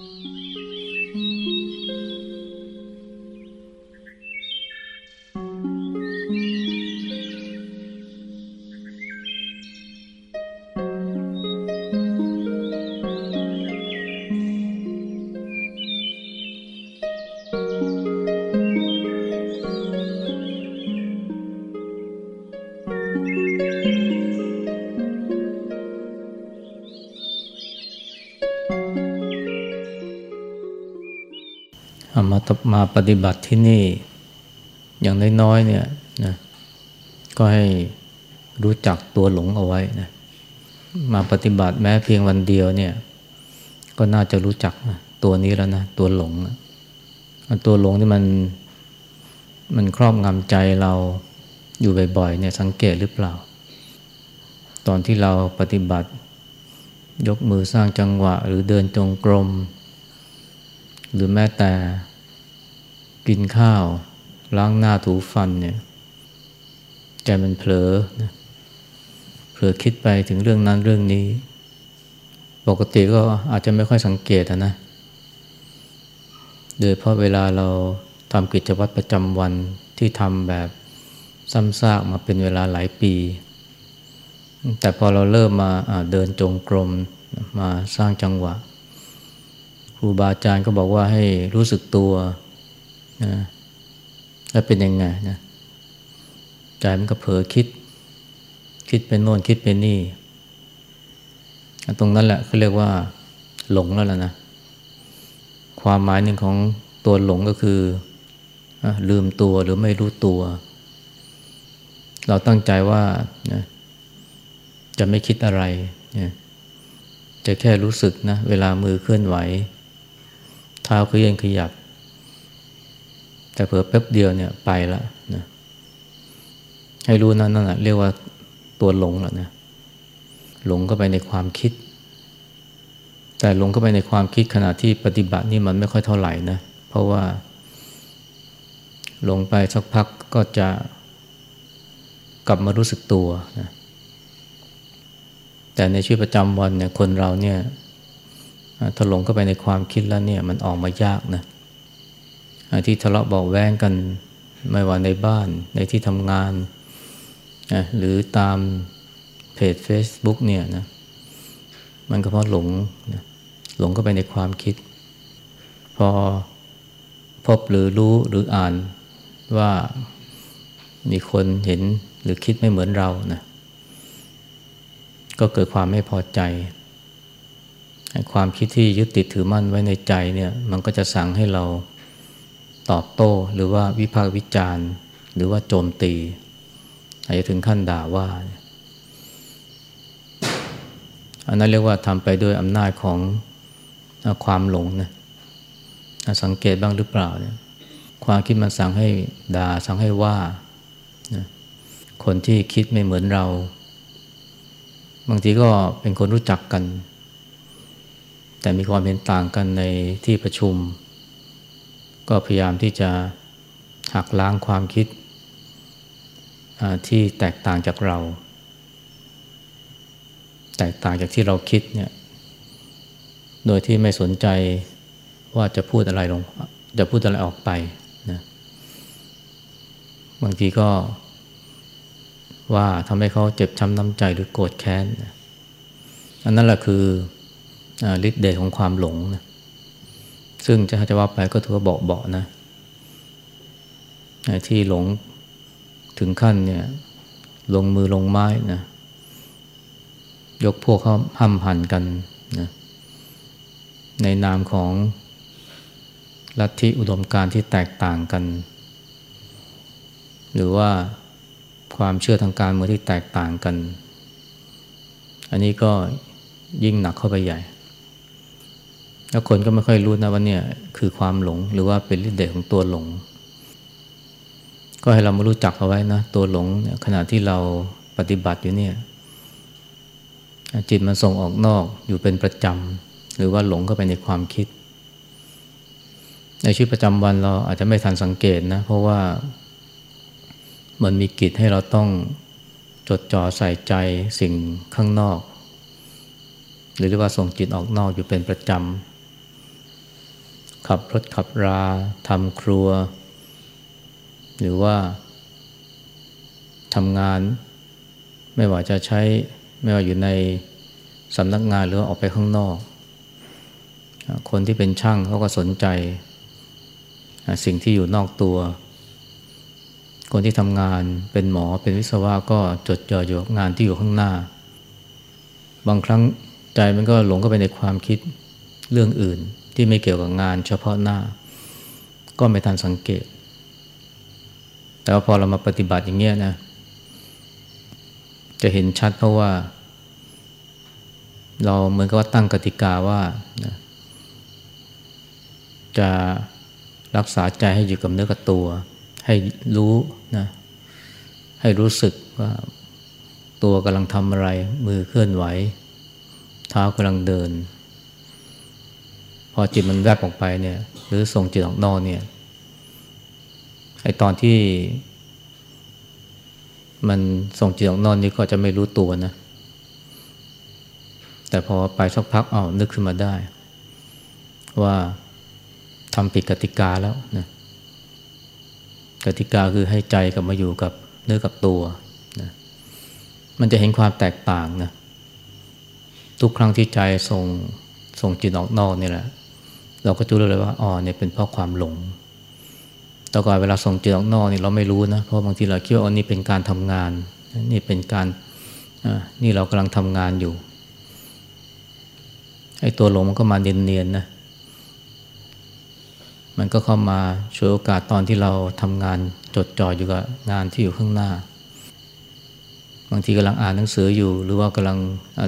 Mm-hmm. มามาปฏิบัติที่นี่ อย่างน้อยๆเนี่ยนะก็ให้รู้จักตัวหลงเอาไว้นะมาปฏิบัติแม้เพียงวันเดียวเนี่ยก็น่าจะรู้จักตัวนี้แล้วนะตัวหลงตัวหลงที่มันมันครอบงำใจเราอยู่บ่อยๆเนี่ยสังเกตหรือเปล่า ตอนที่เราปฏิบัติ ยกมือสร้างจังหวะ หรือเดินจงกรม หรือแม้แต่ กินข้าว ล้างหน้าถูฟันเนี่ยใจมันเผลอนะเผลอคิดไปถึงเรื่องนั้นเรื่องนี้ ปกติก็อาจจะไม่ค่อยสังเกตนะโดยเพราะเวลาเราทำกิจวัตรประจำวันที่ทำแบบซ้ำซากมาเป็นเวลาหลายปี แต่พอเราเริ่มมาเดินจงกรมมาสร้างจังหวะ ครูบาอาจารย์ก็บอกว่าให้รู้สึกตัว นะแล้วเป็นยังไงนะใจมันก็เผลอคิด คิดเป็นโน่นคิดเป็นนี่ ตรงนั้นแหละเขาเรียกว่าหลงแล้วล่ะนะ ความหมายหนึ่งของตัวหลงก็คือลืมตัวหรือไม่รู้ตัว เราตั้งใจว่านะจะไม่คิดอะไรนะจะแค่รู้สึกนะ เวลามือเคลื่อนไหว เท้าเคลื่อนขยับ แต่เผื่อแป๊บเดียวเนี่ยไปละนะให้รู้นั่นนั่นะเรียกว่าตัวหลงแล้วนะหลงก็ไปในความคิด แต่หลงก็ไปในความคิดขณะที่ปฏิบัตินี่มันไม่ค่อยเท่าไหร่นะเพราะว่าหลงไปสักพักก็จะกลับมารู้สึกตัวนะแต่ในชีวิตประจำวันเนี่ยคนเราเนี่ยถ้าหลงเข้าไปในความคิดแล้วเนี่ยมันออกมายากนะ ที่ทะเลาะเบอกแว้งกัน ไม่ว่าในบ้านในที่ทำงานนะหรือตามเพจ Facebook เนี่ยนะมันก็เพราะหลงนะหลงก็ไปในความคิด พอพบหรือรู้หรืออ่านว่ามีคนเห็นหรือคิดไม่เหมือนเรานะก็เกิดความไม่พอใจ ความคิดที่ยึดติดถือมั่นไว้ในใจเนี่ย มันก็จะสั่งให้เรา ตอบโต้หรือว่าวิพากษ์วิจารณ์ หรือว่าโจมตี อาจจะถึงขั้นด่าว่า อันนั้นเรียกว่าทำไปด้วยอำนาจของความหลงนะสังเกตบ้างหรือเปล่าเนี่ยความคิดมันสั่งให้ด่าสั่งให้ว่านะคนที่คิดไม่เหมือนเรา บางทีก็เป็นคนรู้จักกัน แต่มีความเห็นต่างกันในที่ประชุม ก็พยายามที่จะหักล้างความคิดที่แตกต่างจากเรา แตกต่างจากที่เราคิดเนี่ยโดยที่ไม่สนใจว่าจะพูดอะไรลง จะพูดอะไรออกไปนะบางทีก็ ว่าทำให้เขาเจ็บช้ำน้ำใจหรือโกรธแค้น อันนั้นแหละคือฤทธิ์เดชของความหลงนะ ซึ่งจะจะว่าไปก็ถือว่าเบาเบานะ ที่หลงถึงขั้นเนี่ยลงมือลงไม้นะยกพวกเขาห้ำหันกันนะในนามของลัทธิอุดมการที่แตกต่างกัน หรือว่าความเชื่อทางการเมืองที่แตกต่างกัน อันนี้ก็ยิ่งหนักเข้าไปใหญ่ แล้วคนก็ไม่ค่อยรู้นะว่าเนี่ยคือความหลงหรือว่าเป็นฤทธิ์เดชของตัวหลง ก็ให้เรามารู้จักเอาไว้นะตัวหลงขณะที่เราปฏิบัติอยู่เนี่ยจิตมันส่งออกนอกอยู่เป็นประจำหรือว่าหลงเข้าไปในความคิด ในชีวิตประจำวันเราอาจจะไม่ทันสังเกตนะ เพราะว่ามันมีกิจให้เราต้องจดจ่อใส่ใจสิ่งข้างนอก หรือว่าส่งจิตออกนอกอยู่เป็นประจำ ขับรถขับราทำครัว หรือว่าทำงาน ไม่ว่าจะใช้ไม่ว่าอยู่ในสำนักงานหรือออกไปข้างนอก คนที่เป็นช่างเขาก็สนใจ สิ่งที่อยู่นอกตัว คนที่ทำงานเป็นหมอเป็นวิศวะก็จดจ่ออยู่กับงานที่อยู่ข้างหน้า บางครั้งใจมันก็หลงเข้าไปในความคิดเรื่องอื่น ที่ไม่เกี่ยวกับงาน เฉพาะหน้า ก็ไม่ทันสังเกต แต่ว่าพอเรามาปฏิบัติอย่างเงี้ยนะ จะเห็นชัดเพราะว่า เราเหมือนกับว่าตั้งกติกาว่านะจะรักษาใจให้อยู่กับเนื้อกับตัว ให้รู้นะให้รู้สึกว่าตัวกำลังทำอะไร มือเคลื่อนไหว เท้ากำลังเดิน อจิตมันแวบออกไปเนี่ย หรือส่งจิตออกนอกเนี่ยไอตอนที่ มันส่งจิตออกนอกนี่ก็จะไม่รู้ตัวนะ แต่พอไปสักพักเอานึกขึ้นมาได้ ว่าทำผิดกติกาแล้วนะกติกาคือให้ใจกลับมาอยู่กับเนื้อกับตัวนะมันจะเห็นความแตกต่างนะ ทุกครั้งที่ใจส่งส่งจิตออกนอกนี่แหละ เราก็จะรู้เลยว่าอ๋อเนี่ยเป็นเพราะความหลงแต่ก่อนเวลาส่งจิตออกนอกนี่เราไม่รู้นะเพราะบางทีเราคิดว่าอันนี้เป็นการทำงาน นี่เป็นการนี่เรากำลังทำงานอยู่ไอ้ตัวหลงมันก็มาเนียนๆนะมันก็เข้ามาช่วยโอกาสตอนที่เราทำงานจดจ่ออยู่กับงานที่อยู่ข้างหน้า บางทีกำลังอ่านหนังสืออยู่ หรือว่ากำลัง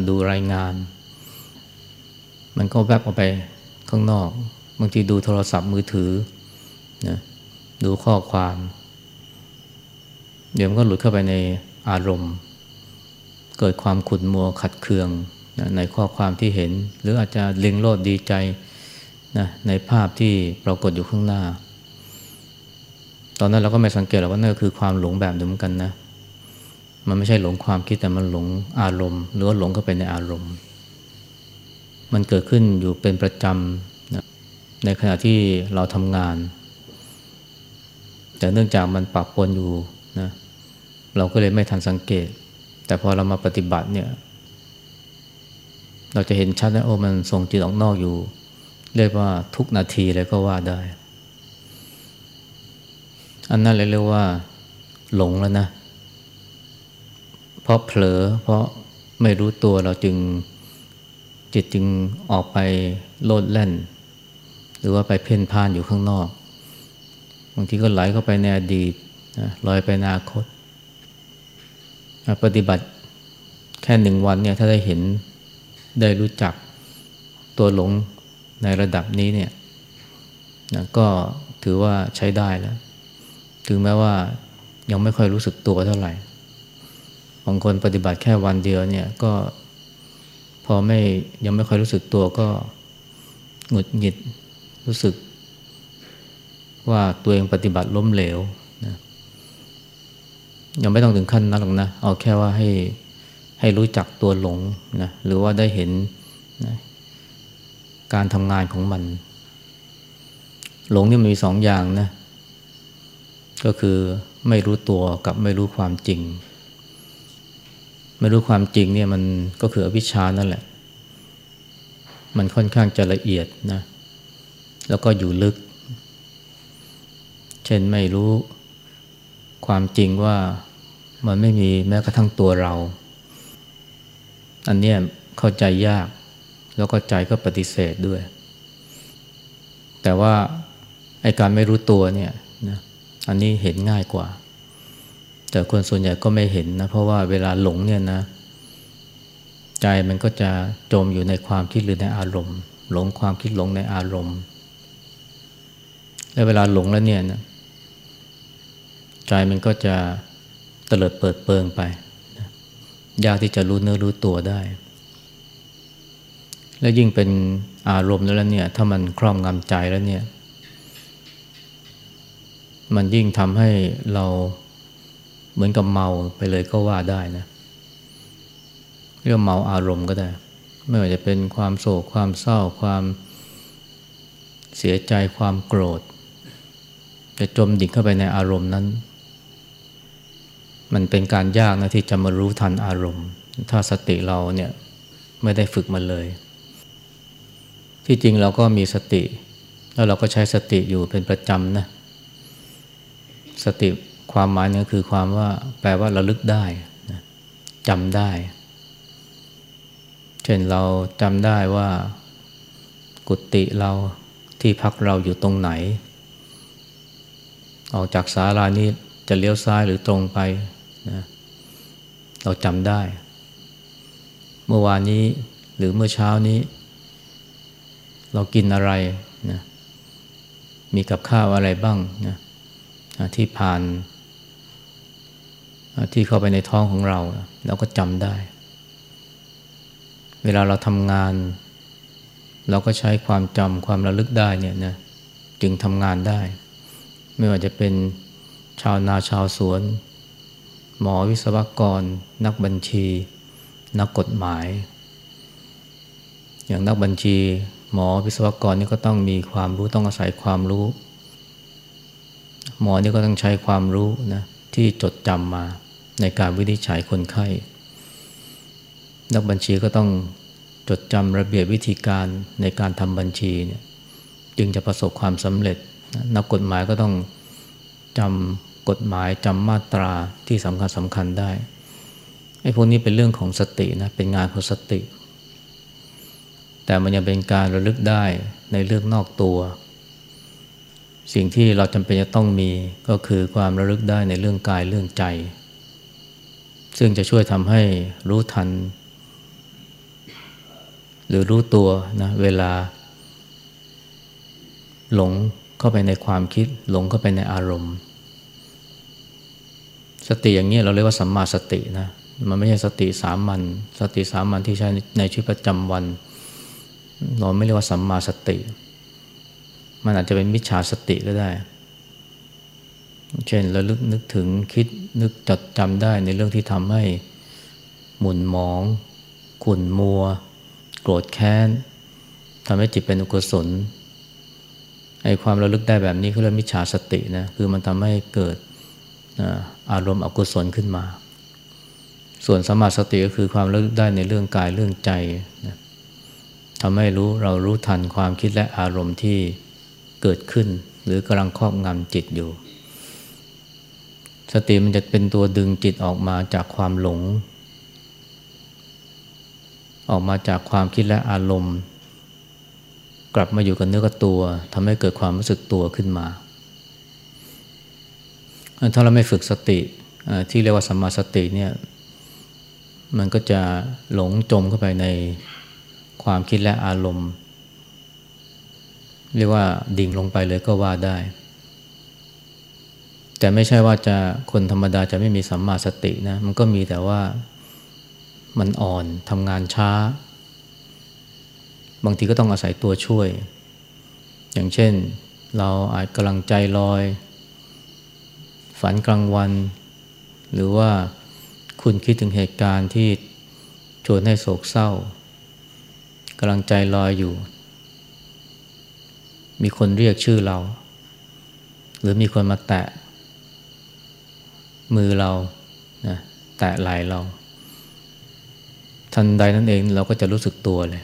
ดูรายงาน มันก็แวบออกไป ข้างนอก บางทีดูโทรศัพท์มือถือนะดูข้อความ เดี๋ยวมันก็หลุดเข้าไปในอารมณ์ เกิดความขุ่นมัวขัดเคืองนะในข้อความที่เห็น หรืออาจจะเล็งโลดดีใจนะในภาพที่ปรากฏอยู่ข้างหน้า ตอนนั้นเราก็ไม่สังเกตหรอกว่านั่นคือความหลงแบบเดียวกันนะ มันไม่ใช่หลงความคิดแต่มันหลงอารมณ์ หรือว่าหลงเข้าไปในอารมณ์ มันเกิดขึ้นอยู่เป็นประจำนะในขณะที่เราทำงาน แต่เนื่องจากมันปรับปนอยู่นะเราก็เลยไม่ทันสังเกต แต่พอเรามาปฏิบัติเนี่ย เราจะเห็นชัดนะโอ้มันส่งจิตออกนอกอยู่ เรียกว่าทุกนาทีเลยก็ว่าได้ อันนั้นเลยเรียกว่า หลงแล้วนะ เพราะเผลอเพราะไม่รู้ตัวเราจึง จิตจึงออกไปโลดแล่น หรือว่าไปเพ่นพ่านอยู่ข้างนอก บางทีก็ไหลเข้าไปในอดีตลอยไปอนาคต ปฏิบัติแค่หนึ่งวันเนี่ยถ้าได้เห็นได้รู้จักตัวหลงในระดับนี้เนี่ยนะก็ถือว่าใช้ได้แล้ว ถึงแม้ว่ายังไม่ค่อยรู้สึกตัวเท่าไหร่บางคนปฏิบัติแค่วันเดียวเนี่ยก็ พอไม่ยังไม่ค่อยรู้สึกตัวก็หงุดหงิดรู้สึก ว่าตัวเองปฏิบัติล้มเหลวนะยังไม่ต้องถึงขั้นนั้นหรอกนะ เอาแค่ว่าให้ให้รู้จักตัวหลงนะหรือว่าได้เห็นนะการทำงานของมัน หลงนี่มันมีสองอย่างนะ ก็คือไม่รู้ตัวกับไม่รู้ความจริง ไม่รู้ความจริงเนี่ยมันก็คืออวิชชานั่นแหละ มันค่อนข้างจะละเอียดนะ แล้วก็อยู่ลึก เช่นไม่รู้ความจริงว่ามันไม่มีแม้กระทั่งตัวเรา อันนี้เข้าใจยาก แล้วก็ใจก็ปฏิเสธด้วย แต่ว่าไอการไม่รู้ตัวเนี่ยนะอันนี้เห็นง่ายกว่า แต่คนส่วนใหญ่ก็ไม่เห็นนะ เพราะว่าเวลาหลงเนี่ยนะ ใจมันก็จะจมอยู่ในความคิดหรือในอารมณ์ หลงความคิดหลงในอารมณ์ และเวลาหลงแล้วเนี่ยนะใจมันก็จะเตลิดเปิดเปิงไปยากที่จะรู้เนื้อรู้ตัวได้ และยิ่งเป็นอารมณ์แล้วเนี่ย ถ้ามันครอบงำใจแล้วเนี่ย มันยิ่งทำให้เรา เหมือนกับเมาไปเลยก็ว่าได้นะเรียกเมาอารมณ์ก็ได้ ไม่ว่าจะเป็นความโศกความเศร้าความเสียใจความโกรธ จะจมดิ่งเข้าไปในอารมณ์นั้น มันเป็นการยากนะที่จะมารู้ทันอารมณ์ ถ้าสติเราเนี่ยไม่ได้ฝึกมันเลย ที่จริงเราก็มีสติ แล้วเราก็ใช้สติอยู่เป็นประจำนะสติ ความหมายนี่คือความว่าแปลว่าระลึกได้จำได้ เช่นเราจำได้ว่า กุฏิเราที่พักเราอยู่ตรงไหน ออกจากศาลานี้จะเลี้ยวซ้ายหรือตรงไปนะเราจำได้ เมื่อวานนี้หรือเมื่อเช้านี้ เรากินอะไรนะมีกับข้าวอะไรบ้างนะที่ผ่าน ที่เข้าไปในท้องของเรา เราก็จำได้ เวลาเราทำงาน เราก็ใช้ความจำความระลึกได้เนี่ยนะจึงทำงานได้ ไม่ว่าจะเป็นชาวนาชาวสวน หมอวิศวกร นักบัญชี นักกฎหมาย อย่างนักบัญชี หมอวิศวกรนี่ก็ต้องมีความรู้ต้องอาศัยความรู้ หมอนี่ก็ต้องใช้ความรู้นะที่จดจำมา ในการวินิจฉัยคนไข้ นักบัญชีก็ต้องจดจำระเบียบวิธีการในการทำบัญชีเนี่ยจึงจะประสบความสำเร็จ นักกฎหมายก็ต้องจำกฎหมายจำมาตราที่สำคัญสำคัญได้ไอ้พวกนี้เป็นเรื่องของสตินะเป็นงานของสติ แต่มันยังเป็นการระลึกได้ในเรื่องนอกตัว สิ่งที่เราจำเป็นจะต้องมีก็คือความระลึกได้ในเรื่องกายเรื่องใจ ซึ่งจะช่วยทำให้รู้ทัน หรือรู้ตัวนะเวลา หลงเข้าไปในความคิด หลงเข้าไปในอารมณ์ สติอย่างนี้เราเรียกว่าสัมมาสตินะมันไม่ใช่สติสามัญสติสามัญที่ใช้ในชีวิตประจำวัน เราไม่เรียกว่าสัมมาสติ มันอาจจะเป็นมิจฉาสติก็ได้ เช่นระลึกนึกถึงคิดนึกจดจำได้ในเรื่องที่ทำให้หมุนหมอง ขุ่นมัว โกรธแค้นทำให้จิตเป็นอกุศลไอ้ความระลึกได้แบบนี้เขาเรียกมิจฉาสตินะคือมันทำให้เกิดอารมณ์อกุศลขึ้นมา ส่วนสมาสติก็คือความระลึกได้ในเรื่องกายเรื่องใจนะทำให้รู้เรารู้ทันความคิดและอารมณ์ที่เกิดขึ้น หรือกำลังครอบงำจิตอยู่ สติมันจะเป็นตัวดึงจิตออกมาจากความหลง ออกมาจากความคิดและอารมณ์ กลับมาอยู่กับเนื้อกับตัวทำให้เกิดความรู้สึกตัวขึ้นมา ถ้าเราไม่ฝึกสติที่เรียกว่าสัมมาสติเนี่ยมันก็จะหลงจมเข้าไปในความคิดและอารมณ์ เรียกว่าดิ่งลงไปเลยก็ว่าได้ แต่ไม่ใช่ว่าจะคนธรรมดาจะไม่มีสัมมาสตินะ มันก็มีแต่ว่ามันอ่อนทำงานช้า บางทีก็ต้องอาศัยตัวช่วย อย่างเช่น เราอาจกำลังใจลอย ฝันกลางวัน หรือว่าคุณคิดถึงเหตุการณ์ที่ชวนให้โศกเศร้ากำลังใจลอยอยู่ มีคนเรียกชื่อเรา หรือมีคนมาแตะ มือเรานะแตะไหลเรา ทันใดนั้นเองเราก็จะรู้สึกตัวเลย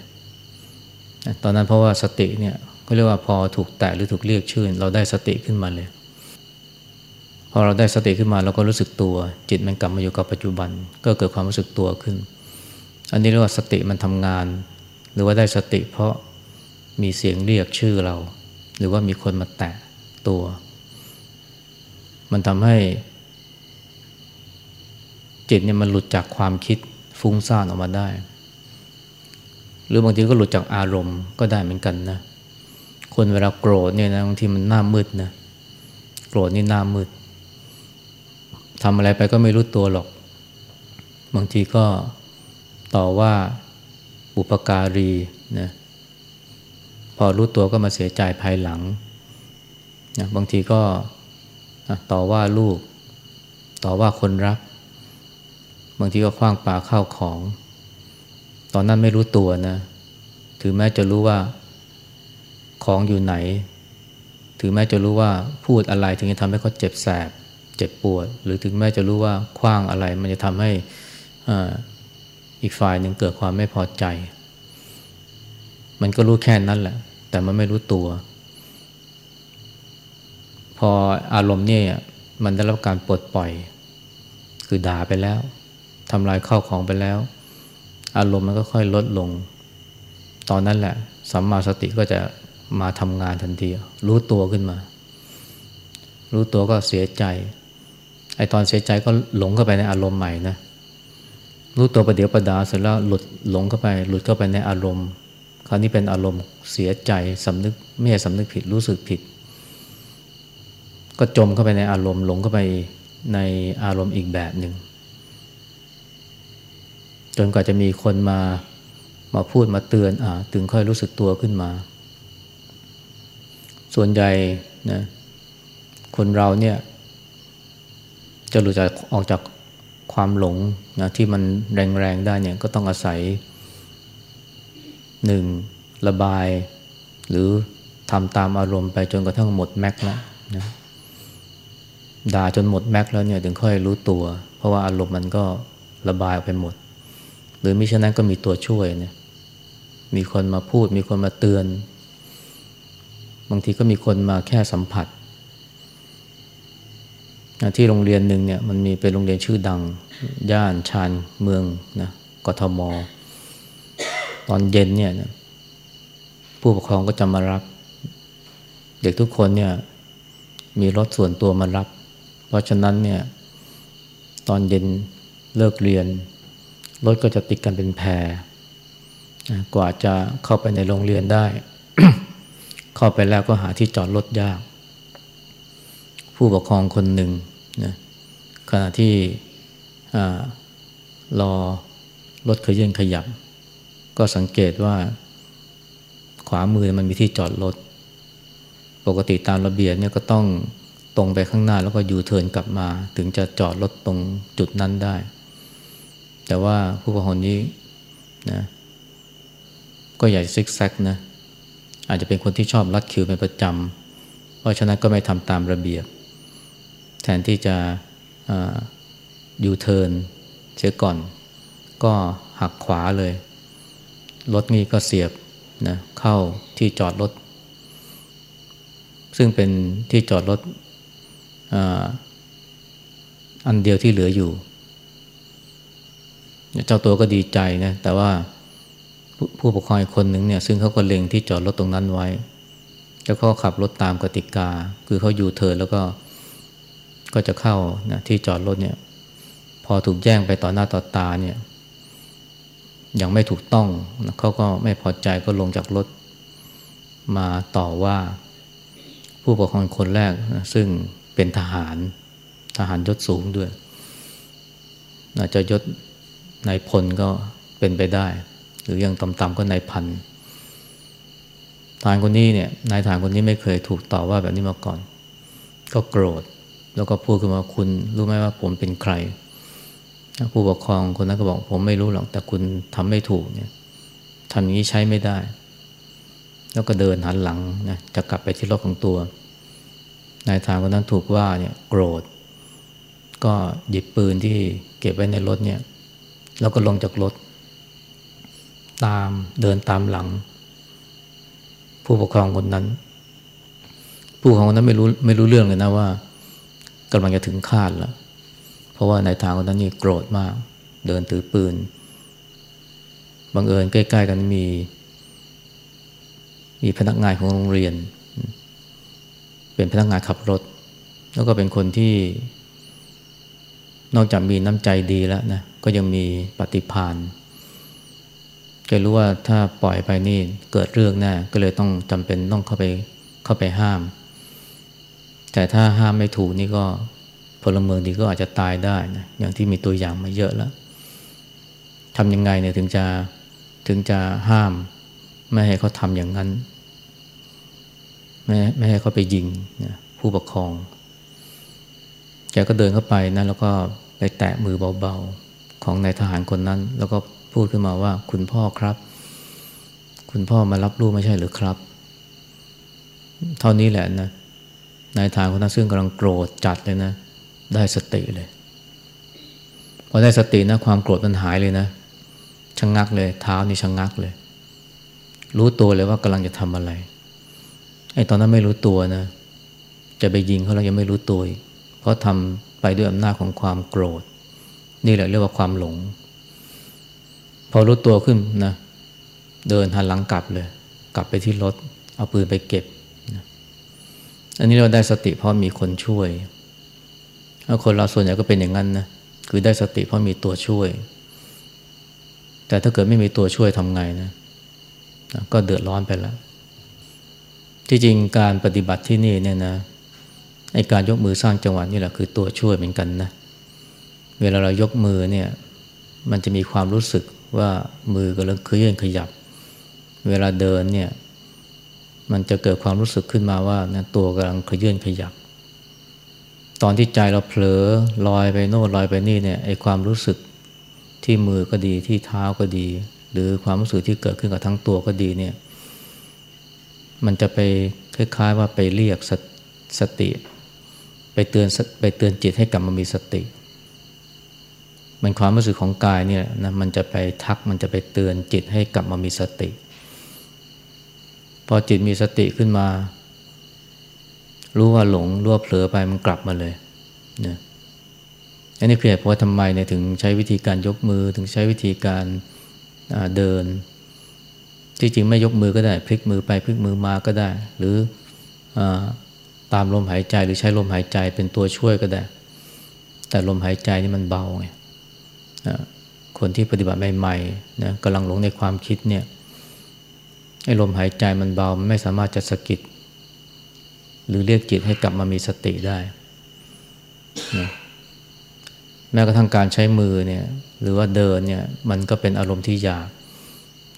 ตอนนั้นเพราะว่าสติเนี่ยก็เรียกว่าพอถูกแตะหรือถูกเรียกชื่อเราได้สติขึ้นมาเลยพอเราได้สติขึ้นมาเราก็รู้สึกตัว จิตมันกลับมาอยู่กับปัจจุบัน ก็เกิดความรู้สึกตัวขึ้น อันนี้เรียกว่าสติมันทำงาน หรือว่าได้สติเพราะมีเสียงเรียกชื่อเรา หรือว่ามีคนมาแตะตัว มันทำให้ จิตเนี่ยมันหลุดจากความคิดฟุ้งซ่านออกมาได้ หรือบางทีก็หลุดจากอารมณ์ก็ได้เหมือนกันนะคนเวลาโกรธเนี่ยนะบางทีมันหน้ามืดนะโกรธนี่หน้ามืดทำอะไรไปก็ไม่รู้ตัวหรอก บางทีก็ต่อว่าบุปการีนะพอรู้ตัวก็มาเสียใจภายหลังนะบางทีก็ต่อว่าลูก ต่อว่าคนรัก บางทีก็คว้างปาเข้าของ ตอนนั้นไม่รู้ตัวนะ ถึงแม้จะรู้ว่าขของอยู่ไหน ถึงแม้จะรู้ว่าพูดอะไรถึงจะทำให้เขาเจ็บแสบ เจ็บปวด หรือถึงแม้จะรู้ว่าคว้างอะไร มันจะทำให้อีกฝ่ายหนึ่งเกิดความไม่พอใจ มันก็รู้แค่นั้นแหละ แต่มันไม่รู้ตัว พออารมณ์เนี่ยมันได้รับการปลดปล่อย คือด่าไปแล้ว ทำลายข้าวของไปแล้ว อารมณ์มันก็ค่อยลดลง ตอนนั้นแหละสัมมาสติก็จะมาทำงานทันที รู้ตัวขึ้นมา รู้ตัวก็เสียใจ ไอตอนเสียใจก็หลงเข้าไปในอารมณ์ใหม่นะ รู้ตัวประเดี๋ยวประดาเสร็จแล้วหลุดหลงเข้าไป หลุดเข้าไปในอารมณ์ คราวนี้เป็นอารมณ์เสียใจสำนึกไม่ใช่สำนึกผิดรู้สึกผิด ก็จมเข้าไปในอารมณ์หลงเข้าไปในอารมณ์อีกแบบหนึ่ง จนกว่าจะมีคนมามาพูดมาเตือนอ่าถึงค่อยรู้สึกตัวขึ้นมา ส่วนใหญ่นะคนเราเนี่ย จะหลุดจากออกจากความหลงนะที่มันแรงๆได้เนี่ยก็ต้องอาศัยหนึ่งระบาย หรือทำตามอารมณ์ไปจนกระทั่งหมดแม็กแล้วนะด่าจนหมดแม็กแล้วเนี่ยถึงค่อยรู้ตัว เพราะว่าอารมณ์มันก็ระบายออกไปหมด หรือมิฉะนั้นก็มีตัวช่วยเนี่ยมีคนมาพูด มีคนมาเตือน บางทีก็มีคนมาแค่สัมผัส ที่โรงเรียนหนึ่งเนี่ยมันมีเป็นโรงเรียนชื่อดัง ย่านชานเมืองนะกทม ตอนเย็นเนี่ยผู้ปกครองก็จะมารับ เด็กทุกคนเนี่ยมีรถส่วนตัวมารับ เพราะฉะนั้นเนี่ยตอนเย็นเลิกเรียน รถก็จะติดกันเป็นแพรกว่าจะเข้าไปในโรงเรียนได้ เข้าไปแล้วก็หาที่จอดรถยาก ผู้ปกครองคนหนึ่งนะขณะที่รอรถเคยยื่นขยับ ก็สังเกตว่า ขวามือมันมีที่จอดรถ ปกติตามระเบียบเนี่ยก็ต้องตรงไปข้างหน้าแล้วก็ยูเทิร์นกลับมา ถึงจะจอดรถตรงจุดนั้นได้ แต่ว่าผู้ปกครองนี้นะก็ใหญ่ซิกแซกนะอาจจะเป็นคนที่ชอบรัดคิวเป็นประจำเพราะฉะนั้นก็ไม่ทำตามระเบียบ แทนที่จะยูเทิร์นเชื่อก่อน ก็หักขวาเลย รถนี้ก็เสียบนะเข้าที่จอดรถ ซึ่งเป็นที่จอดรถอันเดียวที่เหลืออยู่ เจ้าตัวก็ดีใจนะ แต่ว่าผู้ปกครองอีกคนหนึ่งเนี่ยซึ่งเขาก็เล็งที่จอดรถตรงนั้นไว้ แล้วก็ขับรถตามกติกา คือเขาอยู่เทินแล้วก็ก็จะเข้านะที่จอดรถเนี่ย พอถูกแย่งไปต่อหน้าต่อตาเนี่ย ยังไม่ถูกต้องนะเขาก็ไม่พอใจก็ลงจากรถมาต่อว่า ผู้ปกครองคนแรกนะซึ่งเป็นทหารทหารยศสูงด้วยอาจจะยศ นายพลก็เป็นไปได้ หรือยังต่ำๆก็นายพันทารคนนี้เนี่ยนายทารคนนี้ไม่เคยถูกต่อว่าแบบนี้มาก่อน ก็โกรธ แล้วก็พูดขึ้นมาคุณรู้ไหมว่าผมเป็นใคร ผู้ปกครองคนนั้นก็บอกผมไม่รู้หรอกแต่คุณทำไม่ถูกเนี่ยทำอย่างนี้ใช้ไม่ได้ แล้วก็เดินหันหลังนะจะกลับไปที่รถของตัวนายทารคนนั้นถูกว่าเนี่ยโกรธ ก็หยิบปืนที่เก็บไว้ในรถเนี่ย แล้วก็ลงจากรถ ตามเดินตามหลัง ผู้ปกครองคนนั้น ผู้ปกครองคนนั้นไม่รู้ไม่รู้เรื่องเลยนะว่ากำลังจะถึงคาดแล้ว เพราะว่านายทางคนนั้นนี่โกรธมาก เดินถือปืนบังเอิญใกล้ ๆ กันมี มีพนักงานของโรงเรียน เป็นพนักงานขับรถ แล้วก็เป็นคนที่นอกจากมีน้ำใจดีแล้วนะ ก็ยังมีปฏิพานแกรู้ว่าถ้าปล่อยไปนี่เกิดเรื่องแน่ก็เลยต้องจำเป็นต้องเข้าไปเข้าไปห้าม แต่ถ้าห้ามไม่ถูกนี่ก็พลเมืองดีก็อาจจะตายได้นะอย่างที่มีตัวอย่างมาเยอะแล้วทำยังไงเนี่ยถึงจะถึงจะห้าม ไม่ให้เขาทำอย่างนั้น ไม่ไม่ให้เขาไปยิงนะผู้ปกครองแกก็เดินเข้าไปนะแล้วก็ไปแตะมือเบาๆ ของนายทหารคนนั้น แล้วก็พูดขึ้นมาว่า คุณพ่อครับ คุณพ่อมารับลูกไม่ใช่หรือครับ เท่านี้แหละนะนายทหานคนนั้นซึ่งกำลังโกรธจัดเลยนะ ได้สติเลยพอได้สตินะความโกรธมันหายเลยนะชะงงักเลยเท้านี่ชะงงักเลย รู้ตัวเลยว่ากำลังจะทำอะไรไอ้ตอนนั้นไม่รู้ตัวนะ จะไปยิงเขาเรายังไม่รู้ตัวเพราะทำไปด้วยอำนาจของความโกรธ นี่แหละเรียกว่าความหลง พอรู้ตัวขึ้นนะ เดินหันหลังกลับเลย กลับไปที่รถ เอาปืนไปเก็บนะอันนี้เราได้สติเพราะมีคนช่วยถ้าคนเราส่วนใหญ่ก็เป็นอย่างนั้นนะคือได้สติเพราะมีตัวช่วย แต่ถ้าเกิดไม่มีตัวช่วยทำไงนะก็เดือดร้อนไปแล้ว ที่จริงการปฏิบัติที่นี่เนี่ยนะไอการยกมือสร้างจังหวะนี่แหละคือตัวช่วยเหมือนกันนะเเวลาเรายกมือเนี่ยมันจะมีความรู้สึกว่ามือกำลังเคลื่อนขยับ เวลาเดินเนี่ยมันจะเกิดความรู้สึกขึ้นมาว่านะตัวกำลังเคลื่อนขยับ ตอนที่ใจเราเผลอลอยไปโน่นลอยไปนี่เนี่ยไอความรู้สึกที่มือก็ดีที่เท้าก็ดี หรือความรู้สึกที่เกิดขึ้นกับทั้งตัวก็ดีเนี่ยมันจะไปคล้ายๆว่าไปเรียกสสติ ไปเตือนไปเตือนจิตให้กลับมามีสติ มันความรู้สึกของกายเนี่ยนะมันจะไปทักมันจะไปเตือนจิตให้กลับมามีสติ พอจิตมีสติขึ้นมา รู้ว่าหลงรู้ว่าเผลอไปมันกลับมาเลยนะอันนี้คือเหตุผลว่าทำไมเนี่ยถึงใช้วิธีการยกมือถึงใช้วิธีการเดิน จริงๆไม่ยกมือก็ได้ พลิกมือไปพลิกมือมาก็ได้ หรืออตามลมหายใจหรือใช้ลมหายใจเป็นตัวช่วยก็ได้ แต่ลมหายใจนี่มันเบาไง คนที่ปฏิบัติใหม่ๆนะกำลังหลงในความคิดเนี่ยไอ้ลมหายใจมันเบามันไม่สามารถจะสกิด หรือเรียกจิตให้กลับมามีสติได้นะแม้กระทั่งการใช้มือเนี่ยหรือว่าเดินเนี่ยมันก็เป็นอารมณ์ที่ยาบ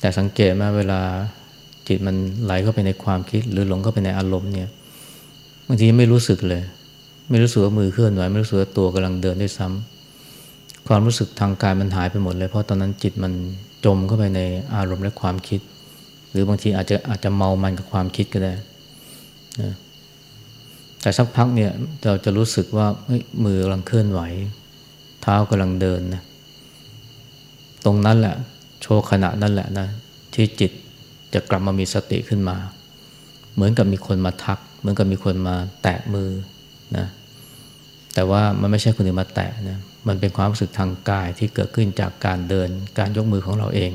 แต่สังเกตไหมเวลาจิตมันไหลเข้าไปในความคิด หรือหลงเข้าไปในอารมณ์เนี่ยบางทีไม่รู้สึกเลย ไม่รู้สึกว่ามือเคลื่อนไหวไม่รู้สึกว่าตัวกำลังเดินด้วยซ้ำ ความรู้สึกทางกายมันหายไปหมดเลย เพราะตอนนั้นจิตมันจมเข้าไปในอารมณ์และความคิด หรือบางทีอาจจะอาจจะเมามันกับความคิดก็ได้นะแต่สักพักเนี่ยเราจะรู้สึกว่ามือกำลังเคลื่อนไหว เท้ากำลังเดินนะตรงนั้นแหละโชว์ขณะนั่นแหละนะที่จิตจะกลับมามีสติขึ้นมา เหมือนกับมีคนมาทัก เหมือนกับมีคนมาแตะมือนะแต่ว่ามันไม่ใช่คนอื่นมาแตะนะ มันเป็นความรู้สึกทางกายที่เกิดขึ้นจากการเดิน การยกมือของเราเอง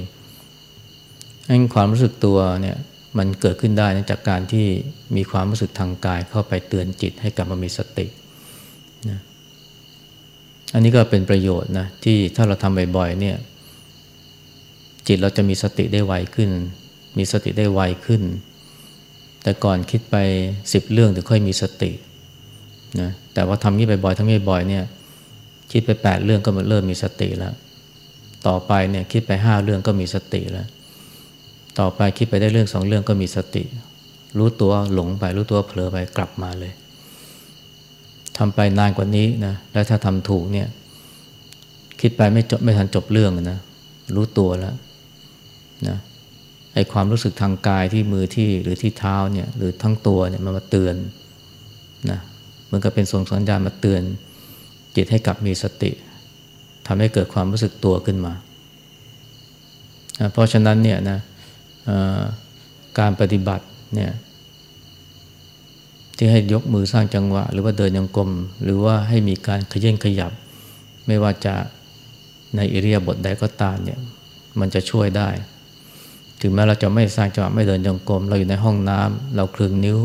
ไอ้ความรู้สึกตัวเนี่ยมันเกิดขึ้นได้จากการที่มีความรู้สึกทางกายเข้าไปเตือนจิตให้กลับมามีสตินะอันนี้ก็เป็นประโยชน์นะที่ถ้าเราทำบ่อยๆเนี่ยจิตเราจะมีสติได้ไวขึ้น มีสติได้ไวขึ้น แต่ก่อนคิดไปสิบเรื่องถึงค่อยมีสตินะแต่ว่าทำนี้บ่อยๆทำนี้บ่อยเนี่ย คิดไปแปดเรื่องก็มันเริ่มมีสติแล้ว ต่อไปเนี่ยคิดไปห้าเรื่องก็มีสติแล้ว ต่อไปคิดไปได้เรื่องสองเรื่องก็มีสติ รู้ตัวหลงไปรู้ตัวเผลอไปกลับมาเลยทำไปนานกว่านี้นะแล้วถ้าทำถูกเนี่ย คิดไปไม่จบไม่ทันจบเรื่องนะรู้ตัวแล้วนะไอความรู้สึกทางกายที่มือที่หรือที่เท้าเนี่ยหรือทั้งตัวเนี่ยมันมาเตือนนะเหมือนกับเป็นส่งสัญญาณมาเตือน จิตให้กลับมีสติทำให้เกิดความรู้สึกตัวขึ้นมา เพราะฉะนั้นเนี่ยนะการปฏิบัติเนี่ยที่ให้ยกมือสร้างจังหวะ หรือว่าเดินยังกลมหรือว่าให้มีการขยันขยับ ไม่ว่าจะในอิริยาบถใดก็ตามเนี่ยมันจะช่วยได้ ถึงแม้เราจะไม่สร้างจังหวะไม่เดินจงกรมเราอยู่ในห้องน้ำเราคลึงนิ้ว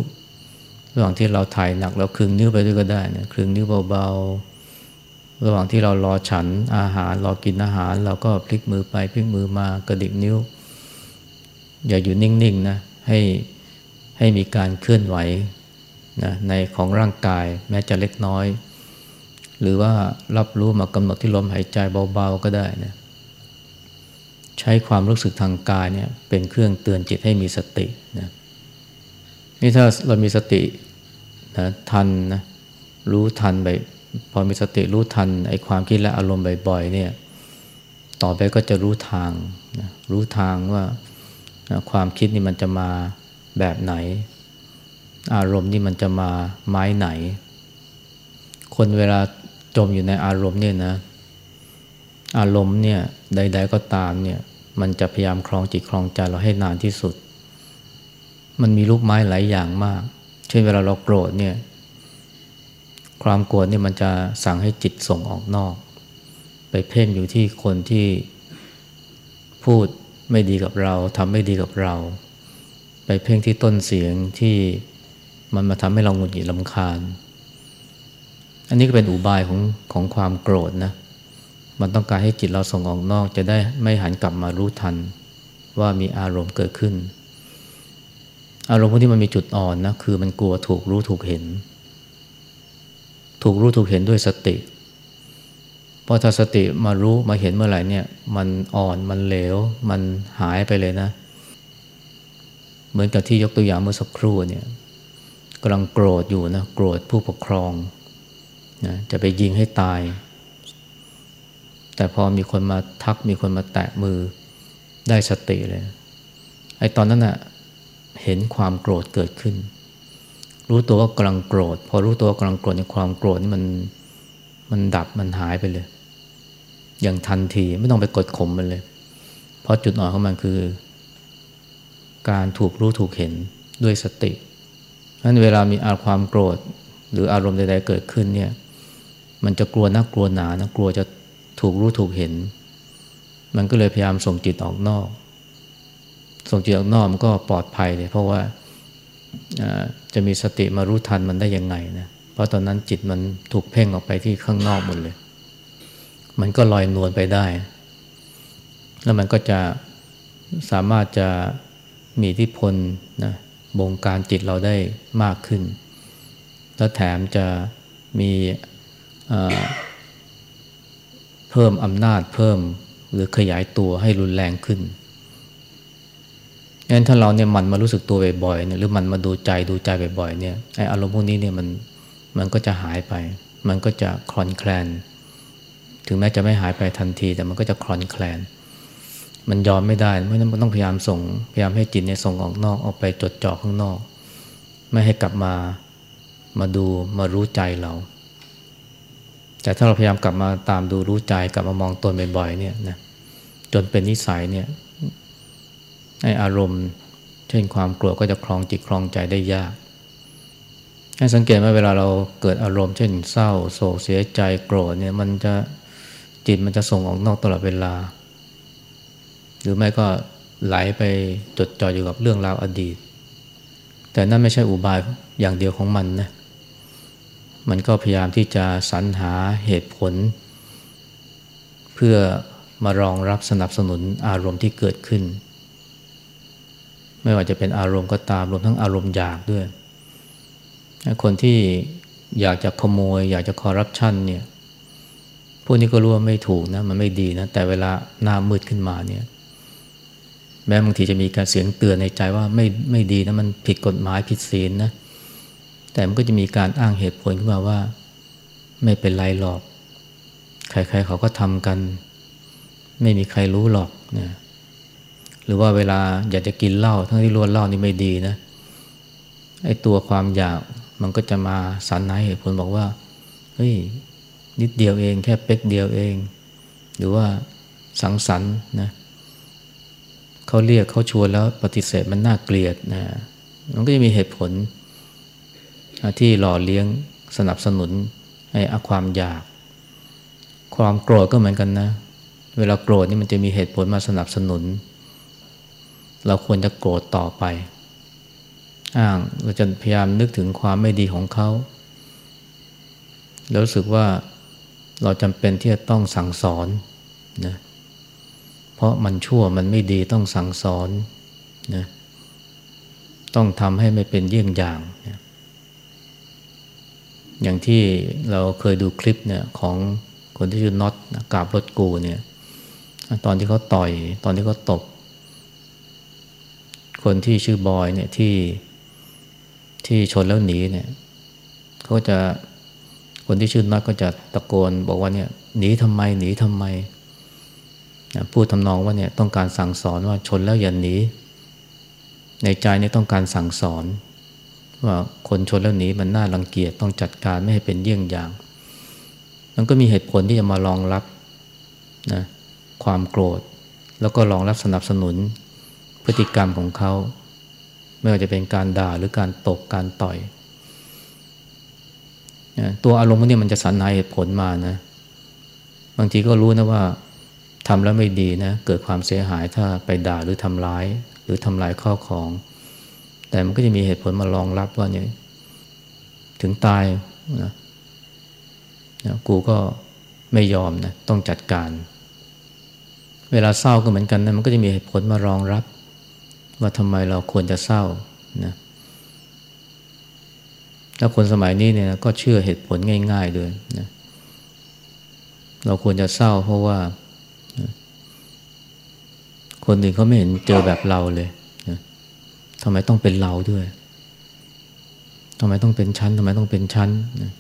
ระหว่างที่เราถ่ายหนักเราคลึงนิ้วไปด้วยก็ได้นะคลึงนิ้วเบาๆ ระหว่างที่เรารอฉันอาหารรอกินอาหาร เราก็พลิกมือไปพลิกมือมากระดิกนิ้ว อย่าอยู่นิ่งๆนะให้ให้มีการเคลื่อนไหวนะในของร่างกายแม้จะเล็กน้อย หรือว่ารับรู้มากำหนดที่ลมหายใจเบาๆก็ได้นะใช้ความรู้สึกทางกายเนี่ยเป็นเครื่องเตือนจิตให้มีสตินะนี่ถ้าเรามีสตินะทันนะรู้ทันไป พอมีสติรู้ทันไอ้ความคิดและอารมณ์บ่อยๆเนี่ยต่อไปก็จะรู้ทางนะรู้ทางว่านะความคิดนี่มันจะมาแบบไหน อารมณ์นี่มันจะมาไม้ไหน คนเวลาจมอยู่ในอารมณ์เนี่ยนะ อารมณ์เนี่ยใด ๆก็ตามเนี่ยมันจะพยายามคลองจิตคลองใจเราให้นานที่สุด มันมีลูกไม้หลายอย่างมาก เช่นเวลาเราโกรธเนี่ย ความโกรธนี่มันจะสั่งให้จิตส่งออกนอก ไปเพ่งอยู่ที่คนที่พูดไม่ดีกับเราทำไม่ดีกับเรา ไปเพ่งที่ต้นเสียงที่มันมาทำให้เราหงุดหงิดลำคาญ อันนี้ก็เป็นอุบายของของความโกรธนะ มันต้องการให้จิตเราส่งออกนอก จะได้ไม่หันกลับมารู้ทัน ว่ามีอารมณ์เกิดขึ้น อารมณ์พวกที่มันมีจุดอ่อนนะคือมันกลัวถูกรู้ถูกเห็น ถูกรู้ถูกเห็นด้วยสติ เพราะถ้าสติมารู้มาเห็นเมื่อไหร่เนี่ย มันอ่อนมันเหลว มันหายไปเลยนะ เหมือนกับที่ยกตัวอย่างเมื่อสักครู่เนี่ยกำลังโกรธอยู่นะโกรธผู้ปกครองนะจะไปยิงให้ตาย แต่พอมีคนมาทักมีคนมาแตะมือได้สติเลยไอ้ตอนนั้นน่ะเห็นความโกรธเกิดขึ้น รู้ตัวว่ากำลังโกรธ พอรู้ตัวว่ากำลังโกรธในความโกรธนี่มันมันดับมันหายไปเลย อย่างทันทีไม่ต้องไปกดข่มมันเลย เพราะจุดอ่อนของมันคือ การถูกรู้ถูกเห็นด้วยสตินั้นเวลามีอาความโกรธ หรืออารมณ์ใดๆเกิดขึ้นเนี่ย มันจะกลัวนักกลัวหนานะกลัวจะถูกรู้ถูกเห็น มันก็เลยพยายามส่งจิตออกนอก ส่งจิตออกนอกมันก็ปลอดภัยเลยเพราะว่า จะมีสติมารู้ทันมันได้ยังไงนะเพราะตอนนั้นจิตมันถูกเพ่งออกไปที่ข้างนอกหมดเลย มันก็ลอยนวลไปได้ แล้วมันก็จะสามารถจะมีที่พลนะบงการจิตเราได้มากขึ้น แล้วแถมจะมีเพิ่มอำนาจเพิ่มหรือขยายตัวให้รุนแรงขึ้น งั้นถ้าเราเนี่ยมันมารู้สึกตัวบ่อยๆเนี่ยหรือมันมาดูใจดูใจบ่อยๆเนี่ยไออารมณ์พวกนี้เนี่ยมันมันก็จะหายไป มันก็จะคลอนแคลน ถึงแม้จะไม่หายไปทันที แต่มันก็จะคลอนแคลน มันยอมไม่ได้ เพราะนั้นมันต้องพยายามส่งพยายามให้จิตเนี่ยส่งออกนอกออกไปจดจ่อข้างนอก ไม่ให้กลับมามาดูมารู้ใจเรา แต่ถ้าเราพยายามกลับมาตามดูรู้ใจกลับมามองตนบ่อยๆเนี่ยนะจนเป็นนิสัยเนี่ย ออารมณ์ เช่นความกลัวก็จะคลองจิตคลองใจได้ยาก ให้สังเกตว่าเวลาเราเกิดอารมณ์ เช่นเศร้าโศกเสียใจโกรธเนี่ยมันจะจิตมันจะส่งออกนอกตลอดเวลา หรือไม่ก็ไหลไปจดจ่ออยู่กับเรื่องราวอดีต แต่นั่นไม่ใช่อุบายอย่างเดียวของมันนะมันก็พยายามที่จะสรรหาเหตุผล เพื่อมารองรับสนับสนุนอารมณ์ที่เกิดขึ้น ไม่ว่าจะเป็นอารมณ์ก็ตามรวมทั้งอารมณ์อยากด้วย คนที่อยากจะขโมย อยากจะคอร์รัปชันเนี่ยพวกนี้ก็รู้ว่าไม่ถูกนะมันไม่ดีนะ แต่เวลาหน้ามืดขึ้นมาเนี่ยแม้บางทีจะมีการเสียงเตือนในใจว่าไม่ไม่ดีนะมันผิดกฎหมายผิดศีลนะแต่มันก็จะมีการอ้างเหตุผลขึ้นมาว่า ไม่เป็นไรหรอก ใครๆเขาก็ทำกัน ไม่มีใครรู้หรอกเนี่ย รือว่าเวลาอยากจะกินเหล้าทั้งที่รู้เหล้านี่ไม่ดีนะไอ้ตัวความอยากมันก็จะมาสรรหาเหตุผลบอกว่าเฮ้ยนิดเดียวเองแค่เป๊กเดียวเอง หรือว่าสังสรรค์นะเขาเรียกเขาชวนแล้วปฏิเสธมันน่าเกลียดนะมันก็จะมีเหตุผลที่หล่อเลี้ยงสนับสนุนไอ้อความอยาก ความโกรธก็เหมือนกันนะ เวลาโกรธนี่มันจะมีเหตุผลมาสนับสนุน เราควรจะโกรธต่อไป อ้างเราจะพยายามนึกถึงความไม่ดีของเขา แล้วรู้สึกว่าเราจำเป็นที่จะต้องสั่งสอนนะเพราะมันชั่วมันไม่ดีต้องสั่งสอนนะต้องทำให้ไม่เป็นเยี่ยงอย่างนะอย่างที่เราเคยดูคลิปเนี่ยของคนที่ชื่อน็อตกาบรถกูเนี่ย ตอนที่เขาต่อย ตอนที่เขาตบ คนที่ชื่อบอยเนี่ยที่ที่ชนแล้วหนีเนี่ยเขาจะคนที่ชื่อนัดก็จะตะโกนบอกว่าเนี่ยหนีทำไมหนีทำไมพูดทำนองว่าเนี่ยต้องการสั่งสอนว่าชนแล้วอย่าหนีในใจเนี่ยต้องการสั่งสอน ว่าคนชนแล้วหนีมันน่ารังเกียจต้องจัดการไม่ให้เป็นเยี่ยงอย่าง มันก็มีเหตุผลที่จะมารองรับนะความโกรธ แล้วก็รองรับสนับสนุน พฤติกรรมของเขา ไม่ว่าจะเป็นการด่าหรือการตบการต่อย ตัวอารมณ์พวกนี้มันจะสรรหาเหตุผลมานะ บางทีก็รู้นะว่าทำแล้วไม่ดีนะ เกิดความเสียหายถ้าไปด่าหรือทำร้าย หรือทำลายข้าวของ แต่มันก็จะมีเหตุผลมารองรับว่าเนี่ยถึงตายนะนะกูก็ไม่ยอมนะต้องจัดการ เวลาเศร้าก็เหมือนกันนะมันก็จะมีเหตุผลมารองรับ ว่าทำไมเราควรจะเศร้านะแล้วคนสมัยนี้เนี่ยก็เชื่อเหตุผลง่าย ๆด้วยนะเราควรจะเศร้าเพราะว่า คนอื่นเขาไม่เห็นเจอแบบเราเลยนะทำไมต้องเป็นเราด้วยทำไมต้องเป็นชั้นทำไมต้องเป็นชั้นนะ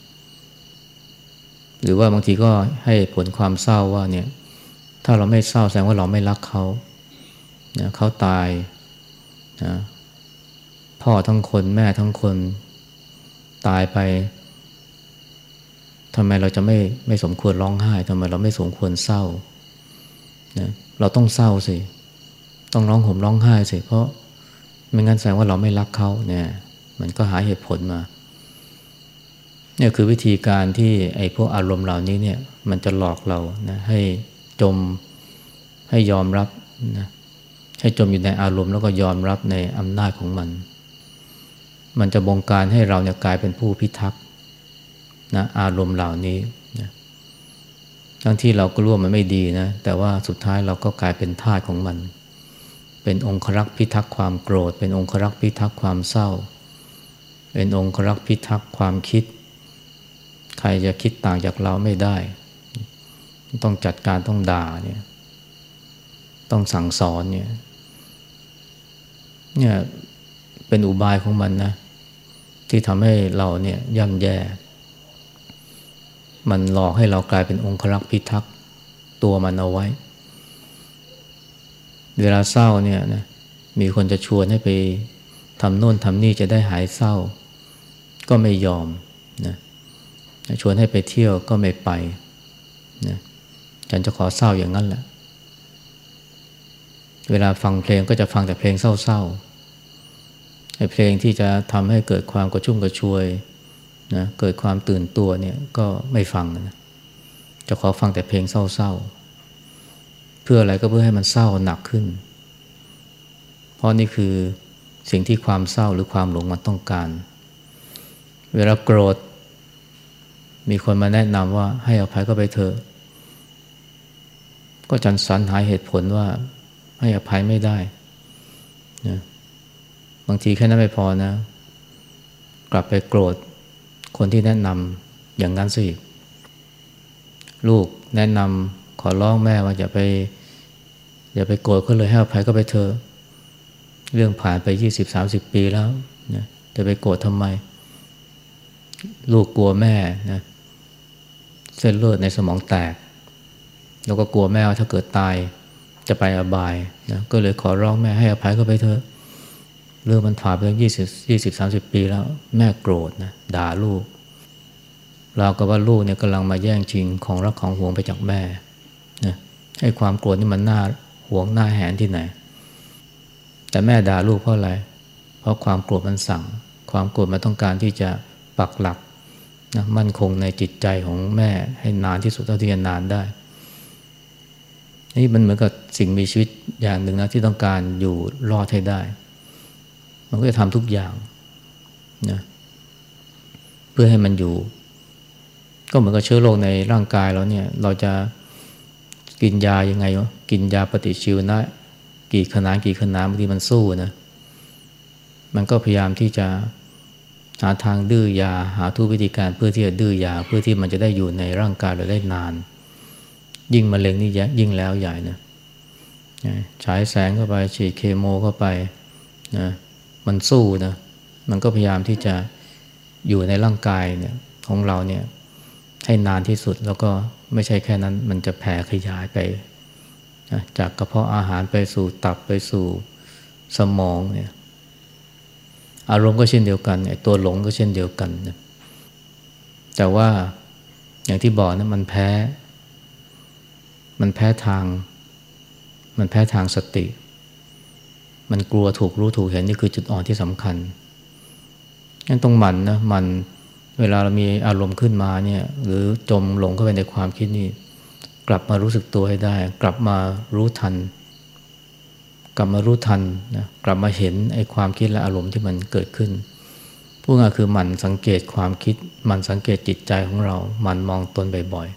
หรือว่าบางทีก็ให้ผลความเศร้าว่าเนี่ย ถ้าเราไม่เศร้าแสดงว่าเราไม่รักเขานะเขาตาย นะพ่อทั้งคนแม่ทั้งคนตายไปทำไมเราจะไม่ไม่สมควรร้องไห้ทำไมเราไม่สมควรเศร้านะเราต้องเศร้าสิ ต้องร้องห่มร้องไห้สิ เพราะไม่งั้นแสดงว่าเราไม่รักเขาเนี่ย มันก็หาเหตุผลมาเนี่ยคือวิธีการที่ไอ้พวกอารมณ์เหล่านี้เนี่ย มันจะหลอกเรานะให้จมให้ยอมรับนะ ให้จมอยู่ในอารมณ์แล้วก็ยอมรับในอำนาจของมัน มันจะบงการให้เราเนี่ยกลายเป็นผู้พิทักษ์นะอารมณ์เหล่านี้นะทั้งที่เราก็รู้ว่ามันไม่ดีนะ แต่ว่าสุดท้ายเราก็กลายเป็นทาสของมัน เป็นองครักษ์พิทักษ์ความโกรธ เป็นองครักษ์พิทักษ์ความเศร้า เป็นองครักษ์พิทักษ์ความคิด ใครจะคิดต่างจากเราไม่ได้ ต้องจัดการต้องด่าเนี่ย ต้องสั่งสอนเนี่ย เนี่ยเป็นอุบายของมันนะ ที่ทำให้เราเนี่ยย่ำแย่ มันหลอกให้เรากลายเป็นองครักษ์พิทักษ์ตัวมันเอาไว้ เวลาเศร้าเนี่ยนะมีคนจะชวนให้ไปทำโน่นทำนี่จะได้หายเศร้า ก็ไม่ยอมนะชวนให้ไปเที่ยวก็ไม่ไปนะฉันจะขอเศร้าอย่างนั้นแหละ เวลาฟังเพลงก็จะฟังแต่เพลงเศร้าๆ ไอ้เพลงที่จะทำให้เกิดความกระชุ่มกระชวยนะเกิดความตื่นตัวเนี่ยก็ไม่ฟังนะจะขอฟังแต่เพลงเศร้าๆ เพื่ออะไรก็เพื่อให้มันเศร้าหนักขึ้น เพราะนี่คือสิ่งที่ความเศร้าหรือความหลงมันต้องการ เวลาโกรธ มีคนมาแนะนำว่าให้อภัยก็ไปเถอะ ก็จันสรรหาเหตุผลว่าให้อภัยไม่ได้นะ บางทีแค่นั้นไม่พอนะ กลับไปโกรธคนที่แนะนำอย่างนั้นสิลูกแนะนำขอร้องแม่ว่าอย่าไป อย่าไปโกรธเขาเลยให้อภัยก็ไปเถอะเรื่องผ่านไปยี่สิบสามสิบปีแล้วนะจะไปโกรธทำไม ลูกกลัวแม่นะเส้นเลือดในสมองแตก แล้วก็กลัวแม่ว่าถ้าเกิดตายจะไปอบายนะก็เลยขอร้องแม่ให้อภัยก็ไปเถอะ เรื่องมันผ่านไปตั้งยี่สิบยี่สิบสามสิบปีแล้ว แม่โกรธนะด่าลูก เราก็ว่าลูกเนี่ยกำลังมาแย่งชิงของรักของห่วงไปจากแม่นะให้ความโกรธนี่มันหน่าห่วงหน้าแหนที่ไหน แต่แม่ด่าลูกเพราะอะไร เพราะความโกรธมันสั่ง ความโกรธมันต้องการที่จะปักหลักนะมั่นคงในจิตใจของแม่ให้นานที่สุดเท่าที่จะนานได้นี่มันเหมือนกับสิ่งมีชีวิตอย่างหนึ่งนะที่ต้องการอยู่รอดให้ได้ มันก็จะทำทุกอย่างนะเพื่อให้มันอยู่ ก็เหมือนกับเชื้อโรคในร่างกายเราเนี่ย เราจะกินยายังไงวะกินยาปฏิชีวนะ กี่ขนาดกี่ขนาดบางทีมันสู้นะมันก็พยายามที่จะหาทางดื้อยาหาทุกวิธีการเพื่อที่จะดื้อยาเพื่อที่มันจะได้อยู่ในร่างกายเราได้นาน ยิ่งมะเร็งนี่ยิ่งแล้วใหญ่นะฉายแสงเข้าไปฉีดเคมีเข้าไปนะ มันสู้นะมันก็พยายามที่จะอยู่ในร่างกายเนี่ยของเราเนี่ยให้นานที่สุดแล้วก็ไม่ใช่แค่นั้น มันจะแผ่ขยายไปนะจากกระเพาะอาหารไปสู่ตับไปสู่สมองเนี่ยอารมณ์ก็เช่นเดียวกันไอ้ตัวหลงก็เช่นเดียวกันนะแต่ว่าอย่างที่บอกนะมันแพ้ มันแพ้ทาง มันแพ้ทางสติ มันกลัวถูกรู้ถูกเห็นนี่คือจุดอ่อนที่สำคัญงั้นต้องหมั่นนะมันเวลาเรามีอารมณ์ขึ้นมาเนี่ยหรือจมหลงเข้าไปในความคิดนี่กลับมารู้สึกตัวให้ได้ กลับมารู้ทัน กลับมารู้ทันนะกลับมาเห็นไอ้ความคิดและอารมณ์ที่มันเกิดขึ้นพูดง่ายคือหมั่นสังเกตความคิดหมั่นสังเกตจิตใจของเราหมั่นมองตนบ่อย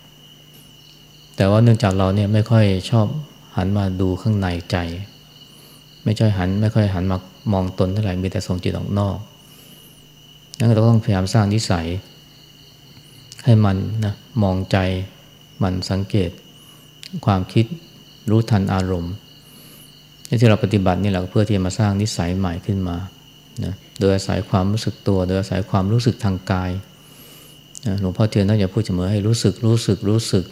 ๆแต่ว่าเนื่องจากเราเนี่ยไม่ค่อยชอบหันมาดูข้างในใจ ไม่ช่หัน ไม่ค่อยหันมามองตนเท่าไหร่มีแต่ส่งจิตออกนอกนั่นเราต้องพยายามสร้างนิสัย ให้มันนะมองใจมันสังเกต ความคิดรู้ทันอารมณ์ที่เราปฏิบัตินี่แหละเพื่อที่จะมาสร้างนิสัยใหม่ขึ้นมานะโดยอาศัยความรู้สึกตัว โดยอาศัยความรู้สึกทางกายนะหลวงพ่อเทียนท่านจะพูดเสมอให้รู้สึกรู้สึกรู้สึก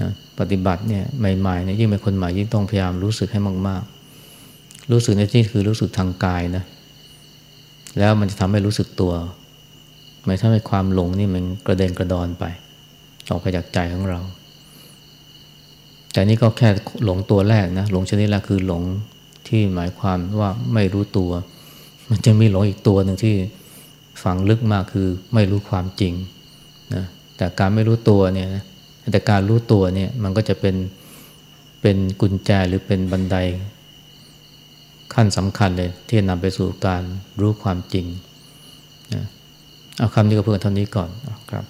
นะปฏิบัติเนี่ยใหม่ๆเนี่ยยิ่งเป็นคนใหม่ยิ่งต้องพยายามรู้สึกให้มากๆ รู้สึกในที่คือรู้สึกทางกายนะ แล้วมันจะทำให้รู้สึกตัวไม่ทำให้ความหลงนี่มันกระเด็นกระดอนไป ออกไปจากใจของเรา แต่นี่ก็แค่หลงตัวแรกนะ หลงชนิดแรกคือหลงที่หมายความว่าไม่รู้ตัว มันจะมีหลงอีกตัวหนึ่งที่ฝังลึกมากคือไม่รู้ความจริงนะแต่การไม่รู้ตัวเนี่ยนะแต่การรู้ตัวเนี่ยมันก็จะเป็นเป็นกุญแจหรือเป็นบันได ขั้นสำคัญเลยที่นำไปสู่การรู้ความจริงนะเอาคำนี้ก็เพื่อเท่านี้ก่อนครับ